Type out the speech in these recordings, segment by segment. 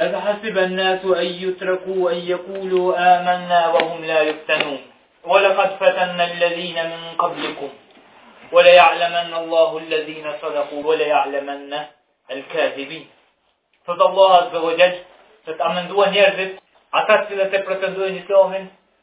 أفحسب الناس أن يتركوا أن يقولوا آمنا وهم لا يفتنون ولقد فتنا الذين من قبلكم وليعلمن الله الذين صدقوا وليعلمن الكاذبين فضل الله عز وجل فتأمن دوا نيرزت عطاك سيلا تبرتن دوا نسلوهن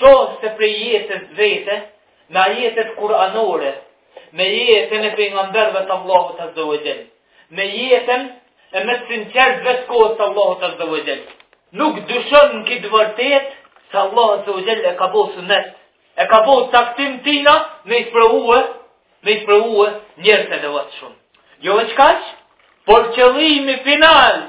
qoftë prej jetës së vete, me ajetet kuranore, me jetën e pejgamberëve të Allahut azza wa jall, me jetën e më të sinqertëve të kohës së Allahut azza wa jall. Nuk dyshon në këtë të vërtetë se Allahu azza wa jall e ka bo sunet, e ka bo caktim tina me i sprovue, me i sprovue njerëzit e devotshëm. Jo veç kaq, por qëllimi final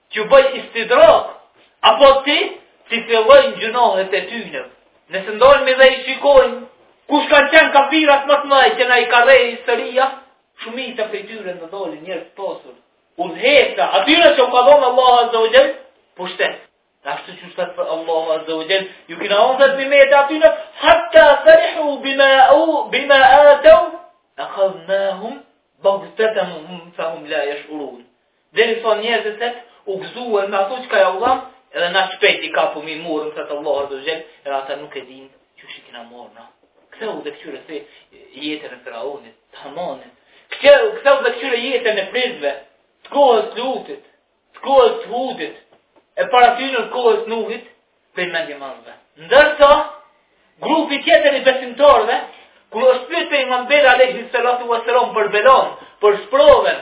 T'ju bëj istidrak, apo t'i, t'i fillojnë gjynahet e tyne. Nëse ndalmi dhe i shikojmë, kush kanë qenë kafirat ma t'mëdhej që na i ka rrëfy historia, shumica prej tyre në dolën njerëz të pasur. Udhëheqsa, atyre që u ka dhonë Allah Azza u Gjell, pushtet. E ashtu qysh thotë Allah Azza u Gjell, ju kina dhonë nimete atyne, hatta farihu bima utu, ehadhnahum, bagteten, fa hum la jesh'urun. Derisa njerëzit u gëzuen me ato çka jau dhamë, edhe na shpejt i kapëm i morëm, thotë Allah azze gjel, edhe ata nuk e dinë qysh i kina marrë na. Kthehu dhe këqyre jetën e faraonit, të hamanit. Kthehu, kthehu dhe këqyre jetën e prisve, të kohës të lutit, të kohës të hudit, e para tyne të kohës të nuhit, prej mendjemadhëve. Ndërsa, grupi tjetër i besimtarëve, kur është pyet pejgamberi alejhi salatu vesselam për belanë, për sprovën,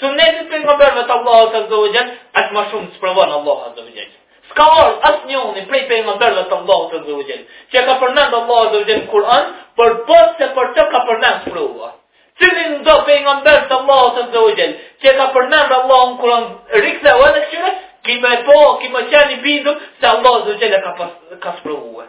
Sunnetit pejgamberëve të Allahut azza wa jall, aq ma shumë të sprovon Allahu azza wa jall. S'ka ardhë asnjoni prej pejgamberëve të Allahut azza wa jall, që e ka përmend Allahu azza wa jall në Kur'an, përpos se për to ka përmend sprova. Cilindo pejgamber të Allahut azza wa jall, që e ka përmend Allahu në Kur'an, rikthehu edhe këqyre, ki me pa, ki me qenë i bindur se Allahu azza wa jall ka pas e ka sprovue.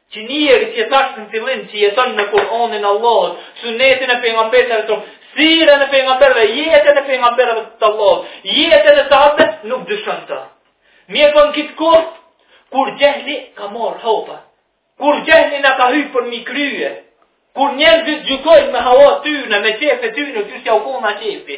Qi njeri që thashë në fillim që jeton me Kur'anin e Allahut, sunetin e pejgamberit sallallahu alajhi wasallam, siren e pejgamberëve, jetën e pejgamberëve të Allahut, jetën e sahabëve nuk dyshon të. Mirëpo në këtë kohë kur xhehli ka marr hopa. Kur xhehli na ka hy përmi krye. Kur njerëzit gjykojnë me hava tyne, me qefe tyne, qysh jau kona qefi.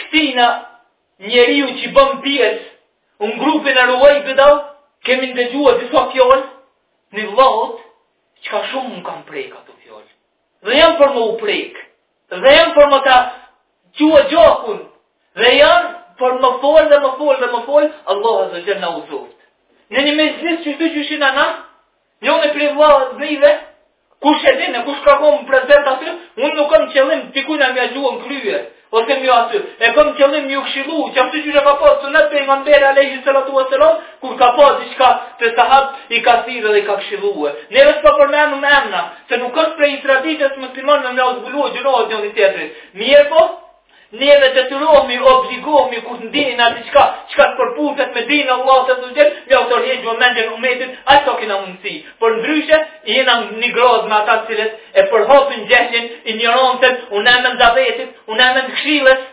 Ktina njeriu qi bën pjes u n'grupin e ruvejbida kemi ndëgjua disa fjal ni vllaut çka shum më kanë prek ato fjal dhe jan për me u prek dhe jan për me ta çu gjakun dhe jan për me fol dhe me fol dhe me fol Allah azze ve xhel na udhëzoft në një mexhlis qështu qysh jina na Njoni prej vllaznive, kush e din e kush ka kon prezent aty, unë nuk kam qëllim dikujna me ja gju n'krye, ose mja aty, e kam qëllim me këshillu, qashtu qysh e ka pas sunet pejgamberi alejhi salatu vesselam, kur ka pas diçka te sahabt i ka thirrë dhe i ka këshillue. Në veçanti pa përmenun emna, se nuk është prej traditës muslimane me jau zbulue gjynahet njoni-tjetrit. Mirëpo, Neve detyrohemi, obligohemi kur të ndim na diçka, çka s'përputhet me dinin e Allahut azze ve xhel, me ja tërheq vëmendjen umetit, aq sa kena mundësi. Përndryshe, jena një gradë me ata të cilët e përhapin xhehlin, injorancën, në emën davetit, në emën këshillës,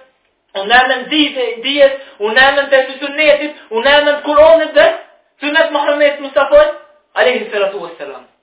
në emën dije, dijes, në emën të sunetit, në emën Kuranit dhe sunetit Muhammed Mustafa, aleyhi sallatu wassalam.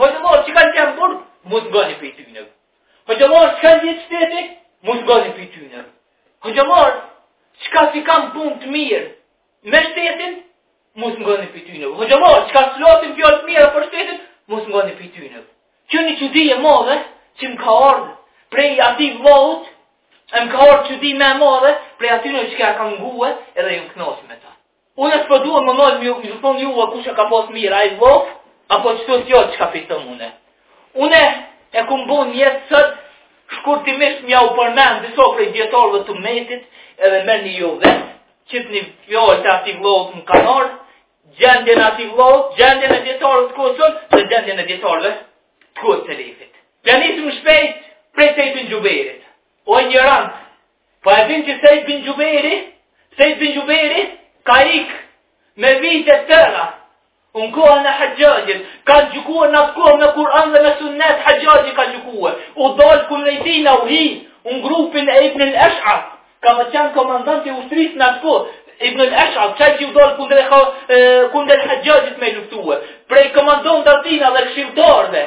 Hoxhallarë që kanë qenë n'burg, mos ngoni pej tyne. Hoxhallarë që kanë lidh shteti, mos ngoni pej tyne. Hoxhallarë çka si kan punët mirë me shtetin, mos ngoni pej tyne. Hoxhallarë çka folin fjalë të mira për shtetin, mos ngoni pej tyne. Qe një çudi e madhe, që më ka ardhë, prej atij vllaut, e më ka ardhë çudi më e madhe, prej atyne çka e kan ngue, edhe ju në knosë me ta. Unë s'po du me ju thonë juve kush e ka pas mirë, ai vlla apo çto kjo çka po thom unë. Unë e kum bo nijet sot shkurtimisht me jau përmend disa prej dijetarëve të umetit edhe merrni ju vet, qitni fjalët e atij vllaut në kanar, gjendjen e atij vllaut, gjendjen e dijetarëve të kohës sonë, dhe gjendjen e dijetarëve të kohës selefit. Dhe nisim shpejt, prej Seid bin Xhubejrit, o një randë, Po e dini që Seid bin Xhubejri, Seid bin Xhubejri, ka ik me vite tëra, në kohën e Haxhaxhit, kan gjykua në atë kohë me Kur'an dhe me sunnet, Haxhaxhi ka gjykua, u dalë kundër tina, u hi në grupin e ibn el Esh'ath, ka qenë komandant i ushtris në atë kohë, Ibn el Esh'ath, qaj që u dal kundër kundër Haxhaxhit me luftue, prej komandantve t'tina dhe këshilltarëve,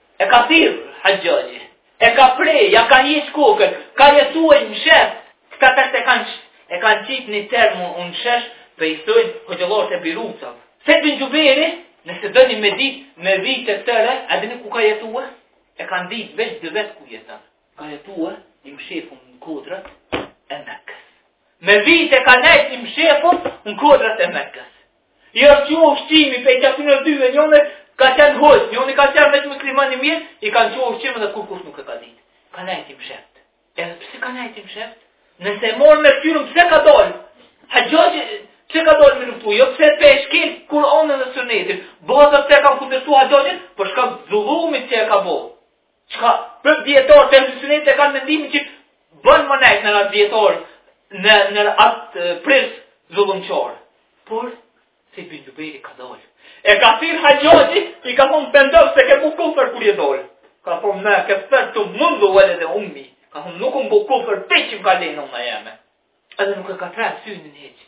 E ka thirrë Haxhaxhi. E ka pre, ja ka hjek kokën, ka jetu i mshefun. Këta tash e kanë qitë një term në shesh, pe i thojnë hoxhallarët e birucave. Seid bin Xhubejri, nëse doni me ditë, me vite të tëra, a dini ku ka jetue? E kanë ditë veç dy vetë ku jeton. Ka jetue i mshefun në kodrat e Mekës. Me vite ka nejtë i mshefun në kodrat e Mekës. I është çu ushqimi pej qatyne dyve, njoni ka qenë hoxhë, njoni ka qenë veç musliman i mirë, i kanë çu ushqim edhe kurkush nuk e ka ditë. Ka nejtë i msheftë. Edhe pse ka nejtë i msheftë? Nëse e marrim me shqyrtu, pse ka dalë? Haxhaxhit, pse ka dalë me luftu? Jo pse pe shkel Kuranin dhe sunetin. Po pse e ka kundërshtu Haxhaxhin, për shkak zullumit që e ka bo. Çka pej dijetarëve të sunetit e kanë mendimin që bën me nejt nër atë dijetar nër atë prijës zullumqar. Por Seid bin Xhubejri ka dal. E ka thirr Haxhaxhi, i ka thon pendohu se ke bu kufër kur je dal. Ka thon ma kefertu mundhu veledetni ummi. Ka thon nuk kum bu kufër pej që m'ka le nona jeme. Edhe nuk e ka trem synin hiç.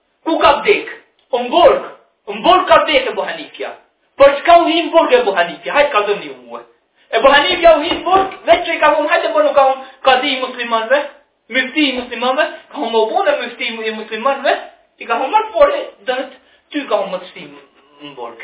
Ku ka vdek? Në burg. Në burg ka vdek Ebu Hanifja. Për çka u hi në burg Ebu Hanifja? Hajt kallzomni mue. Ebu Hanifja u hi në burg, veç që i ka thon, hajde bonu, ka thon, kadi i muslimanve, myfti i muslimanve, ka thon me u bo myfti i muslimanve, i ka thon mor, por e dërët, ty ka thon me të shti në burg.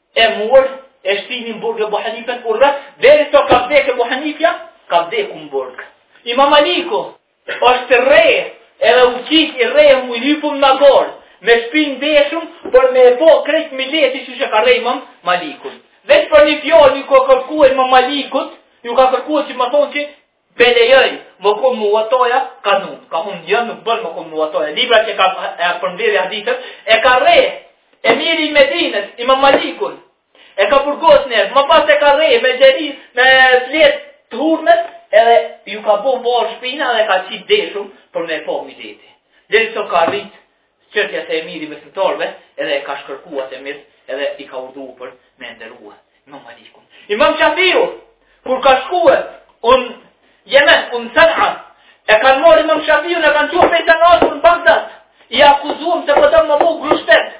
e mur, e shtinin n'burg Ebu Hanifen, u rreh, deri sa ka vdek Ebu Hanifja, ka vdek në burg. Imam Maliku është rreh, edhe u qit i rrehum, u hypun në magar, me shpin deshum, për me e po krejt mileti si e ka rreh Imam Malikun. Veç për një fjalë, ju ka kërkue Imam Malikut, ju ka kërkue që me thonë që, Po lejoj me kon Muvattaja kanun. Ka thon jo, nuk bën me kon Muvattaja. Libra që ka përmbledhë hadithet. E ka rreh emiri i Medinës Imam Malikun. E ka burgos njëherë, më pas e ka rreh me xherid, me fletë të hurmës, edhe ju ka bo varr shpina dhe e ka qit deshum për me e po mileti. Derisa ka rrit çështja te emiri i besimtarëve edhe e ka shkarkua atë emir edhe i ka urdhëru për me e nderua Imam Malikun. Imam Shafiu kur ka shkuar në Jemen në San'a e kanë marrë Imam Shafiun e kanë çuar prej San'asë në Bagdad. I akuzuam se po don me bo grushtshtet.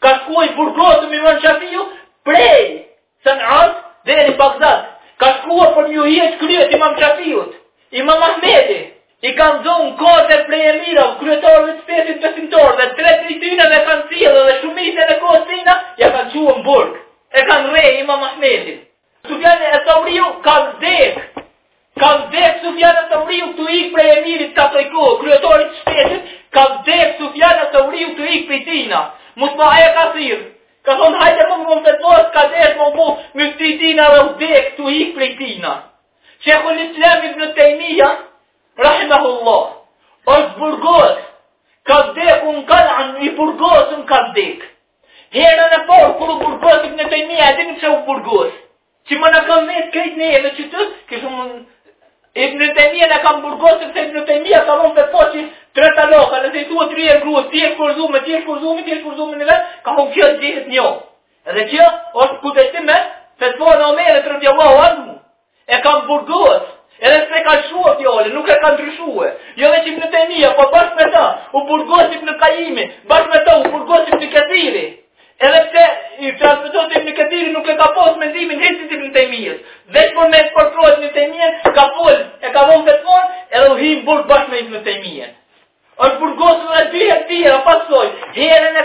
Ka shkuar i burgosum Imam Shafiu prej San'as deri në Bagdad. Ka shkuar për me ju hjek kryet Imam Shafiut, Imam Ahmedi, i ka zonë katër prej emirave, kryetarëve të shtetit besimtarë, dhe tre prej tyneve e kanë sjell edhe shumicën e kohës tina, ja kanë çu në burg, e kanë rreh Imam Ahmedin. Sufjan eth-Theuriu ka vdek, Ka vdek Sufjan eth-Theuriu tu ik prej emirit të asaj kohe, kryetarit të shtetit, ka vdek Sufjan eth-Theuriu tu ik prej tina, mos ma aja ka thirr, ka thonë hajde bonu myfti, s'ka desh me u bo myfti i tina dhe vdek tu ik prej tina. Shejhul Islam Ibn Tejmija, rahimahullah, është burgos, ka vdek në kala, i burgosun ka vdek. Herën e parë, kur u burgos Ibn Tejmija, e dini pse u burgos? Që më në kam vetë krejt ne edhe që të, kështë më në... Ibn Tejmijen e kanë burgosë, sepse Ibn Tejmija ka mendu po që tre talaka, nëse i thua tri herë gruës, ti je shkurorzume, ti je shkurorzume, ti je shkurorzume në vetë, ka mendu kjo njehet njo. Edhe kjo është kundërshtim me fetvanë e Omerit radijallahu anhu, e kanë burgosë, edhe s'e ka shua fjalën, nuk e ka ndryshue. Jo veç Ibn Tejmija, po bashkë me ta, u burgos Ibn Kajimi, bashkë me ta, u burgos Ibn Kethiri. Edhe pse transmetohet se Ibn Kethiri nuk e ka pas mendimin si të Ibn Tejmijes, veç për me e përkrah Ibn Tejmijen, ka fol, e ka dhonë fetvanë, edhe u hi në burg bashkë me Ibn Tejmijen. Është burgosur edhe dy herë tjera pas saj. Herën e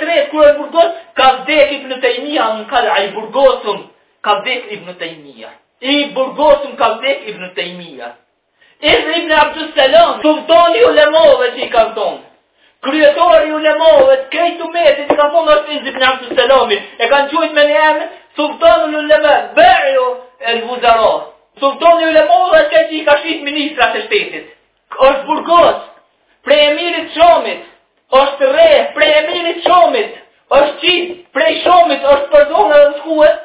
tretë kur është burgos, ka vdek Ibn Tejmija në kala i burgosur, ka vdek Ibn Tejmija. I burgosur ka vdek Ibn Tejmija. Izz ibn Abdus Selam, sultani i ulemove që i kanë thonë. Kryetari i ulemove të krejt umetit i kanë thonë është Izz ibn Abdus Selam. E kanë quajt me një emër sultani i ulema, Ba'iu al-Wuzara. Sultani i ulemove që i ka shit ministrat e shtetit. Është burgos prej emirit Shamit. Është rreh prej emirit Shamit. Është qit prej Shamit, është përzon në Kuvajt.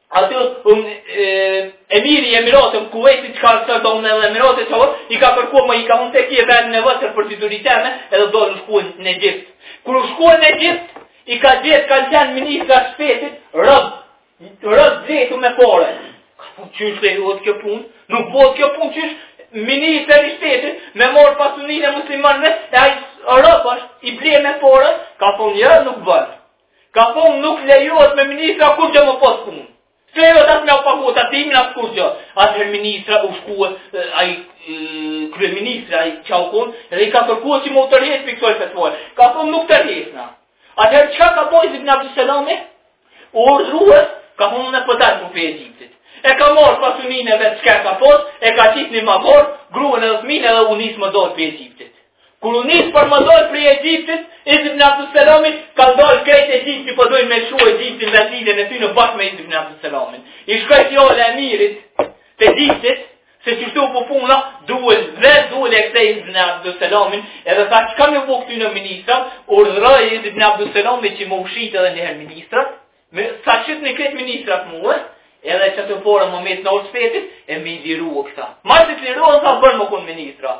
Aty un e emiri i Emirateve Kuvajti siç ka thënë domun edhe Emiratet çau i ka kërkuar më i ka mund të kje vend në vot për ti duri teme edhe u shku në Egjipt. Kur u shku në Egjipt i ka gjetë kanë qenë ministra të shtetit rob rob të blemë me pare. Ka thonë qysh bohet kjo punë, nuk bohet kjo punë qysh ministër i shtetit me marr pasuninë e muslimanëve e ai rob është i blemë me pare, ka thonë jo nuk bën. Ka thonë nuk lejohet me ministra kurgjë me pas punë. S'lejohet as me u pagu, as tatimin as kurgjë. Atëherë ministra u shku, ai kryeministri, ai çka u kon, edhe i ka kërku që me u tërhjek prej kësaj fetvaje. Ka thonë nuk tërhjekna. Atëherë çka ka bo Izz ibn Abdus Selami? U urdruhet, ka thonë unë po dal prej Egjiptit. E ka marrë pasuninë e vet çka ka pas, e ka qitë në një magar, gruen e fëmijën edhe u nis me dal prej Egjiptit. Kur u nis për me dal prej Egjiptit, Izz ibn Abdus Selami, kanë dal krejt Egjipti që po dojnë me lshu Egjiptin vendlindjen e tyne bashkë me Izz ibn Abdus Selamin. I shkoi fjala emirit të Egjiptit, se qështu po puna, duhe dhe duhe e kthy Izz ibn Abdus Selamin, edhe ta që kam ju vu këtyne ministra, urdhëroi Izz ibn Abdus Selami që me u shit edhe njëherë ministrat, me, sa qëtë në krejt ministrat mue, edhe qato pare me met në arkë shtetit, e me i liru këta. Masi të liruhen këta bën me konë ministra,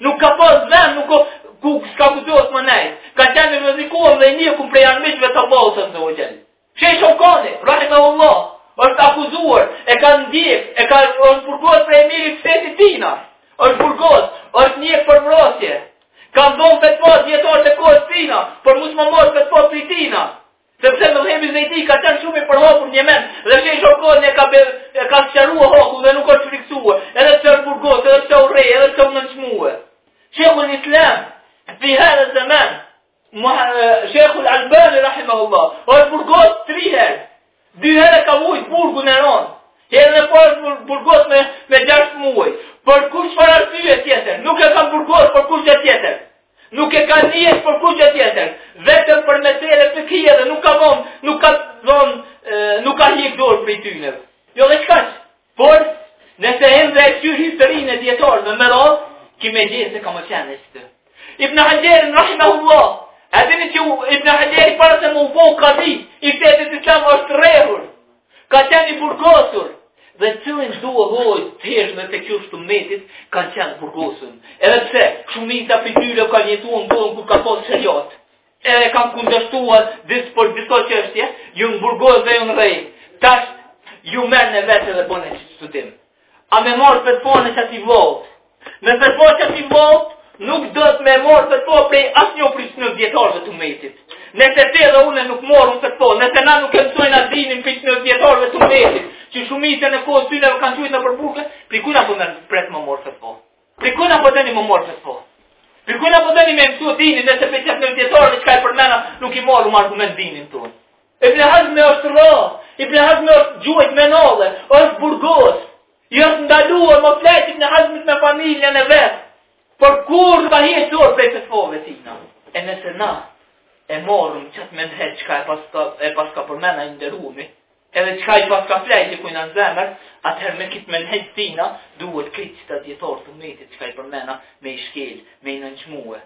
Nuk ka pas vend, nuk ka ku s'ka guxu me nejt. Ka qenë i rrezikuar dhe i ndjekun prej armiqve të Allahut azze ue xhel. Shejh Sheukani, rahimahullah, është akuzuar, e ka ndjek, e ka është burgos prej emirit shtetit tina. Është burgos, është ndjek për vrasje. Kanë dhon fetva dijetarët e kohës tina, për mos me marr fetvat e tina. Sepse medhhebi zejdi ka qenë shumë i përhapur në Jemen, dhe shejh Sheukani e ka, be, e ka sqarua hakun dhe nuk është friksua, edhe pse është burgos, edhe pse u rreh, edhe pse u nënçmue. Shejhul islam, fi hadha zeman, Shejhul Albani, rahimahullah, është burgos tri herë, dy herë ka vujt burgun e rondë, herë dhe po është burgos me, me gjashtë muaj, për kurrfarë arsyje tjetër, nuk e kanë burgos për kurgjë tjetër. Nuk e kanë ndjek për kurgjë tjetër, vetëm për meselet e akides dhe nuk ka vonë, nuk ka vonë, nuk ka hek dorë prej tyne. Jo dhe çka? Por, nëse e ndhe e kqyr historinë e dijetarëve me radhë, ki me gjet se kanë qenë qështu. Ibn Haxherin, rahimehullah, e dini që Ibn Haxheri para se me u bo kadi i shtetit islam është rrehur, Ka qenë i burgosur dhe cilindo hoxhë të hershëm të këtij umetit, kanë qenë burgosun. Edhe pse, shumica prej tyre kanë jetu në kohën kur ka pasë sheriat. Edhe kanë kundërshtuar, disa, për disa çështje, janë burgos dhe janë rreh. Tash, ju merrne vetë edhe bone qat studim. A me marë për po në që ti vlotë? Me për po që ti vlotë, nuk do të me marë për po prej asë një prisë në djetarëve të metit. Nëse te dhe une nuk morën për po, nëse na nuk e mësojnë adinin për në djetarëve të metit, që shumite në kohë syne vë kanë qujtë në përburke, për kujna po me pretë më morë për po? Për kujna po të një më morë për po? Për kujna po të një me mësu dinin, nëse për qëtë në djetarëve që ka e përmena, nuk i morë më argument dinin tonë. Ibn Hazmi është rraf, Ibn Hazmi është gjuajt me nalle, është burgos, i është ndaluar me flejt Ibn Hazmit me familjen e vet. Por kurrë s'ka hjek dorë prej fetvave tina. E nëse na e marrim qat menhexh çka e paska, e paska përmend i ndërumi, edhe çka i paska flejt dikujna në zemër, atëherë me kit menhexh tina, duhet krejt qëta dijetarë të umetit çka i përmenda me i shkel, me i nënçmue.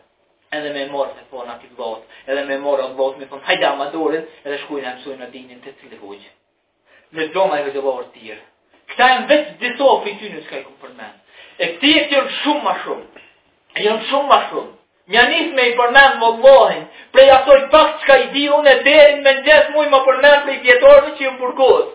edhe me marrë me thanë ati vllaut, edhe me marrë atë vlla, me thanë, hajde ama dorën, edhe shkojmë e mësojmë na dinin te cili hoxhë. Në gjoma e hëgjëllohër tjërë. Këta janë veç disa prej tyne çka i kom përmend. E kësi tjerë janë shumë ma shumë. E janë shumë ma shumë. Me ia nis me i përmend, vallahi, prej asaj pak çka i di unë e deri në mëngjes muj me përmend prej dijetarëve që janë burgos.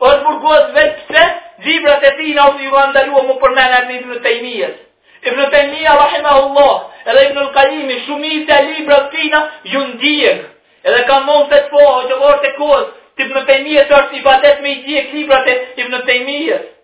Është burgos veç pse librat e tina, u kanë ndaluar me përmend emrin e Ibn Taymiyes. Ibn Taymiyah rahimahullah, edhe Ibn al-Qayyim, shumica e librave të tij janë djeg. Edhe kanë dhanë fetva dijetarët e kohës t' Ibn Taymiyes është ibadet me i djeg librat e Ibn Taymiyes.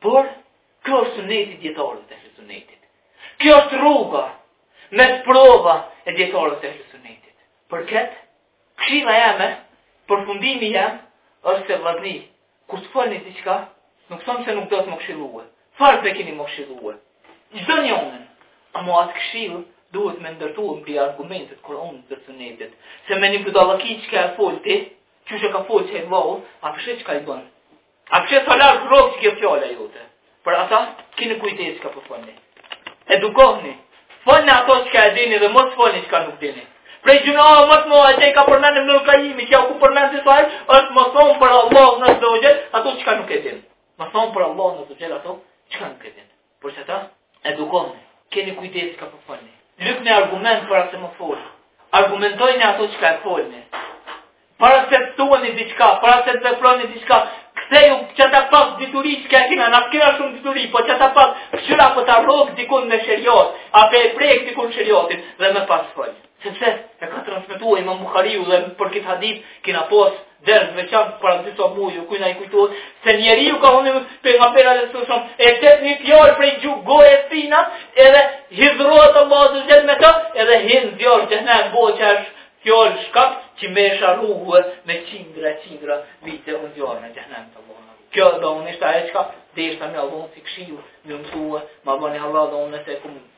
Por, kjo është suneti i dijetarëve të ehli sunetit. Kjo është rruga, me sprova e dijetarëve të ehli sunetit. Për këtë, këshilla jeme, përfundimi jem, është se vllazni, kur të folni diçka, nuk thom se nuk duhet me këshillue. Farz e kini me këshillue çdonjonin, ama atë këshillë, duhet me ndërtu mbi argumentet Kuranit e sunetit. Se me një budallaki çka e fol ti, qysh ka folë qe vlla, a pe sheh çka i bon? A kështë të larë kërës që kjo fjallë e jote? Për ata, kini kujdes çka po folni. Edukohni. Folni ato çka e dini dhe mos folni çka nuk dini. Prej gjynaheve ma t'mdha që i ka përmend Ibn al-Qayyimi, që jau kom përmend disa herë, është me thanë për Allahun azze ve xhel ato çka nuk e din. Me thanë për Allahun azze ve xhel ato çka nuk e din. Për qëta, edukohni, keni kujdes çka po folni. Lypni argument para se me fol. Argumentojeni ato çka e folni. Para se të thoni diçka, para se të veproni diçka, kthejuni qëta pak dituri çka e kena, nuk kena shumë dituri, po qëta pak, kqyre a po ta rrok dikun me sheriat, apo e prek dikun sheriatin, dhe më pas fol. Sepse e ka transmetuar Imam Buhariu dhe për këtë hadith kena pas ders të veçantë para disa muajve ku na i kujtohet se njeriu ka humbur pejgamberi thotë e thotë një fjalë prej gju gojës tina edhe hidhrohet Allahu azze ve xhel me të edhe hin n'zjarr xhehenem bohet ajo fjalë shkak që me sharrue me qindra qindra vite n'zjarr në xhehenem të Allahu Kjo dmth ishte ajo qka deshta me Allahun si këshillë, me mësua, ma bani Allah dhe unë nëse kum